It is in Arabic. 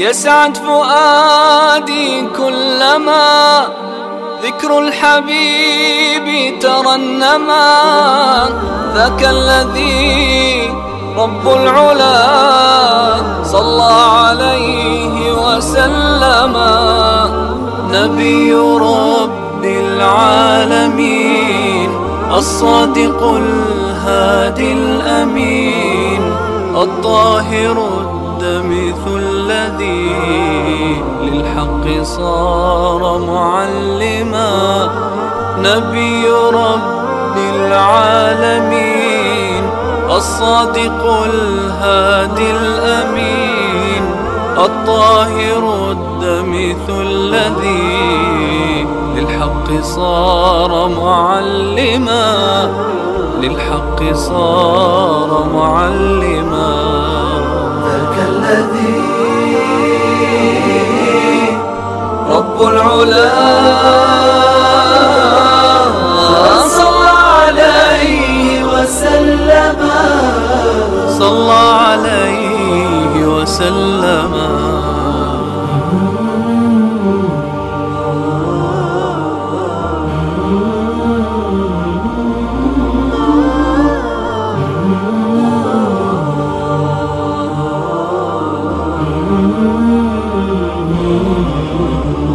يسعد فؤادي كلما ذكر الحبيب ترنما ذاك الذي رب العلا صلى عليه وسلم. نبي رب العالمين الصادق الهادي الأمين الطاهر الدمث الذي للحق صار معلما. نبي رب العالمين الصادق الهادي الأمين الطاهر الدمث الذي للحق صار معلما. للحق صار معلما. الذي رب العلا. صلى عليه وسلم. صلى عليه وسلم. Oh.